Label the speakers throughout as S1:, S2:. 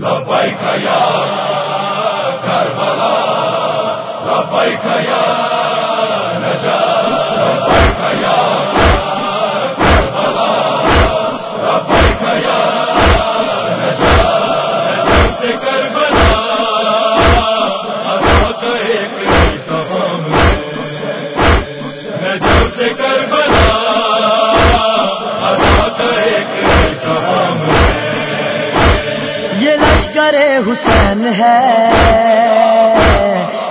S1: لبیک یا کربلا لبیک یا نجات لبیک یا کربلا لبیک یا نجات سے کربلا
S2: حسین ہے۔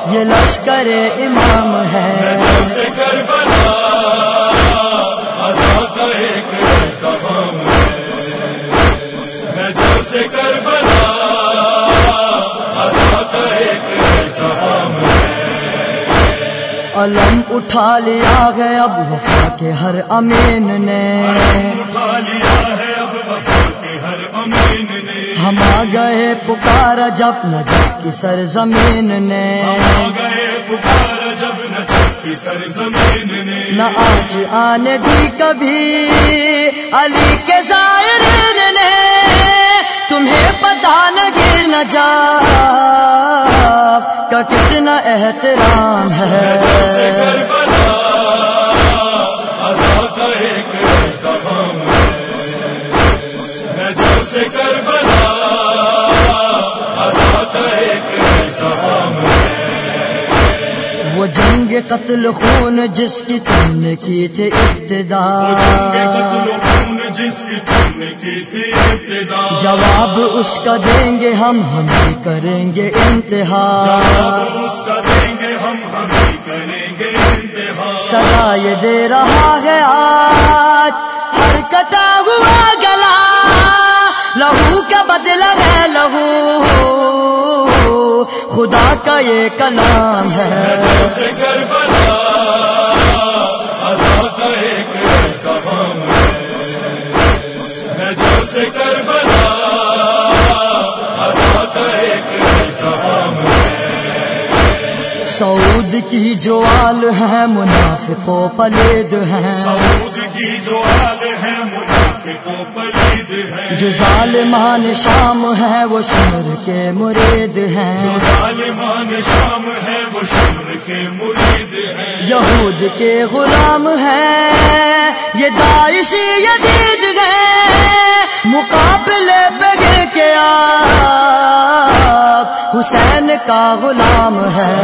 S2: یہ لشکر امام ہے۔ علم اٹھا لیا ہے اب وفا کے ہر امین نے۔
S1: اٹھا لیا
S2: ہم آ گئے پکارا جب نجف کی سرزمین نے۔
S1: آ گئے پکار جب کی سرزمین نے۔
S2: نہ آج آنے دی کبھی علی کے زائرین نے۔ تمہیں پتا نہیں نہ جا کا کتنا احترام ہے۔ وہ جنگ قتل خون جس کی تم نے کی تھی ابتدا۔
S1: جس کی تم نے
S2: جواب اس کا دیں گے ہم ہم بھی کریں گے انتہا۔
S1: اس کا دیں گے ہم ہم کریں گے انتہا
S2: سدا یہ دے رہا ہے آج، ہر کٹا ہوا گلا۔ لہو کا بدلا ہے، لہو کا یہ کلام ہے۔ سعود کی جو آل ہے منافقوں پلید ہیں۔
S1: سعود کی جو ہے منافقوں پلید ہے
S2: جو ظالمان شام ہے وہ شمر کے مرید
S1: جو
S2: ہیں
S1: ظالمان شام ہے وہ شمر کے مرید ہے
S2: یہود کے غلام ہیں یہ داعشی یزید ہیں۔ مقابلے پہ گر کے آپ حسین کا غلام ہے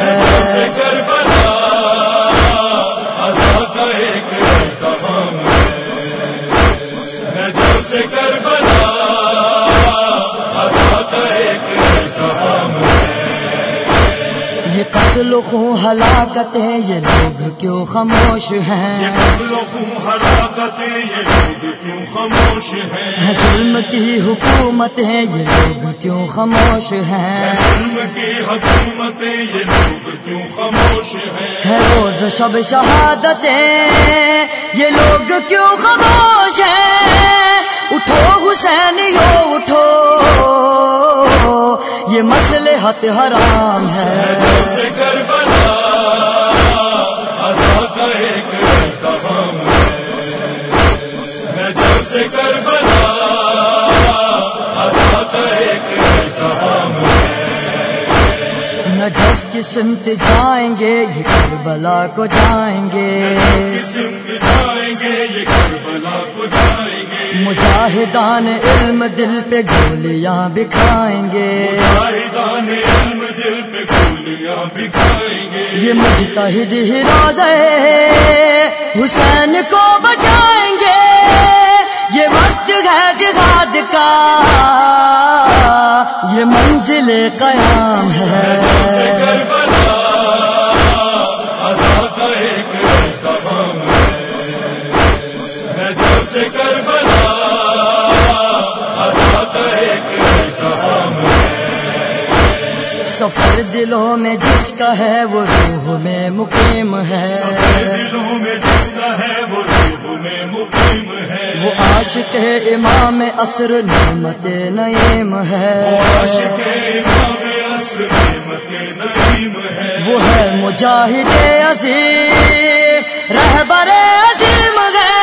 S1: سے
S2: یہ قتل خوں ہلاکتیں یہ لوگ کیوں خاموش
S1: یہ
S2: ہیں
S1: قتل خون ہلاکتیں یہ لوگ کیوں خاموش ہیں؟
S2: ہے ظلم کی حکومت ہے یہ لوگ کیوں خاموش ہیں؟
S1: ظلم کی حکومتیں یہ لوگ کیوں خاموش ہیں؟
S2: ہے روز شب شہادتیں یہ لوگ کیوں خاموش ہیں؟ مسئلے حرام ہے۔ سمت جائیں گے یہ کربلا کو جائیں گے
S1: سمت جائیں گے یہ کربلا کو جائیں گے۔
S2: مجاہدان علم دل پہ گولیاں بکھائیں گے۔
S1: شاہدان علم دل پہ گولیاں بکھائیں گے
S2: یہ مجتہد ہی روزے حسین کو بچائیں گے۔ یہ وقت ہے جہاد کا۔ یہ منزل قیام ہے۔ سفر دلوں میں جس کا ہے وہ روح میں مقیم ہے۔
S1: سفر دلوں میں جس کا ہے وہ میں مقیم ہے۔
S2: وہ عاشق امام عصر نعمت نعیم ہے۔
S1: عاشق امام عصر نعمت نعیم ہے۔
S2: وہ ہے مجاہد عظیم رہبر عظیم ہے۔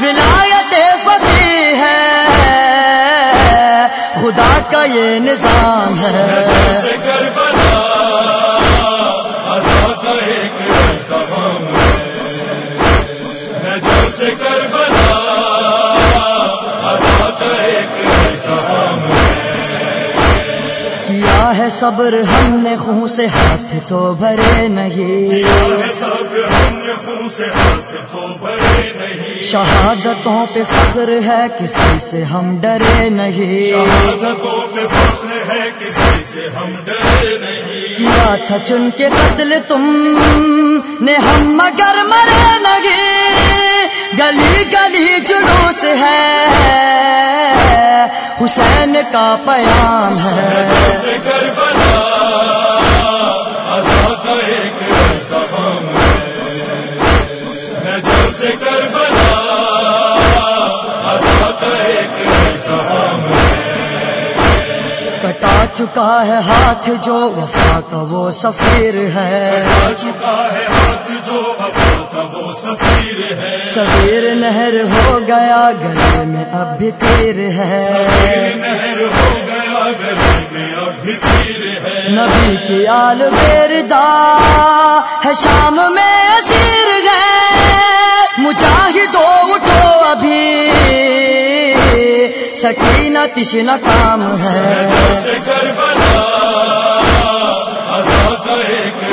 S2: ولایت فتح ہے۔ خدا کا یہ نظام ہے۔ صبر ہم نے خون سے ہاتھ تو بھرے نہیں۔
S1: ہم نے خون سے ہاتھ تو بھرے نہیں
S2: شہادتوں پہ فخر ہے کسی سے ہم ڈرے نہیں
S1: شہادتوں پہ فخر ہے کسی سے ہم ڈرے نہیں۔
S2: کیا تھا چن کے قتل تم نے ہم مگر مرے نہیں۔ گلی گلی جلوس ہے۔ حسین کا پیام ہے۔ کٹا چکا ہے ہاتھ جو وفا کا وہ سفیر ہے۔
S1: چکا ہے ہاتھ جو وفا وہ سفیر ہے۔
S2: سفیر نہر ہو گیا گلے میں اب بھی تیر ہے۔
S1: سفیر ہو گیا گلے میں اب بھی تیر ہے۔
S2: نبی کی آل بیردا ہے شام میں اسیر گئے مجاہدو اٹھو ابھی۔ سکینہ تشن کام ہے۔
S1: کربلا آزاد ایک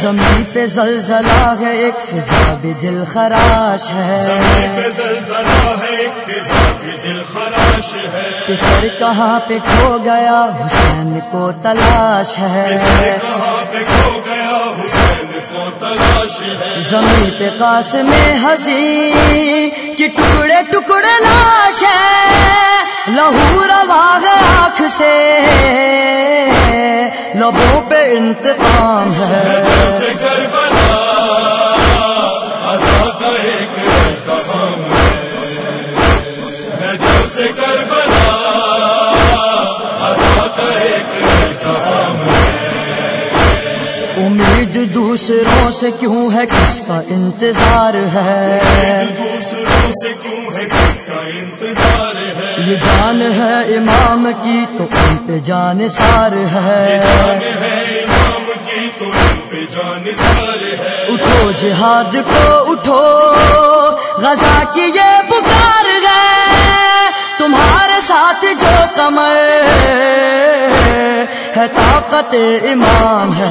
S2: زمین پہ زلزلہ ہے ایک فضا بھی دل خراش
S1: زمین
S2: ہے
S1: پہ زلزلہ ہے ایک فضا بھی دل خراش ہے۔
S2: پسر کہاں پہ کھو گیا حسین کو تلاش ہے۔
S1: اسے کہاں پہ کھو گیا حسین کو تلاش ہے۔
S2: زمین پہ قاسم ہنسی کہ ٹکڑے ٹکڑے لاش ہے۔ لہو روا ہے آنکھ سے۔ لبوں پہ انتقام ہے۔
S1: جیسے کربلا
S2: دوسروں سے کیوں ہے کس کا انتظار ہے؟
S1: دوسروں سے کیوں ہے کس کا انتظار ہے؟
S2: یہ جان ہے امام کی تو ان پہ جان سار ہے۔ اٹھو جہاد کو اٹھو غزہ کی یہ پکار گئے تمہارے ساتھ جو کمر ہے طاقت امام ہے۔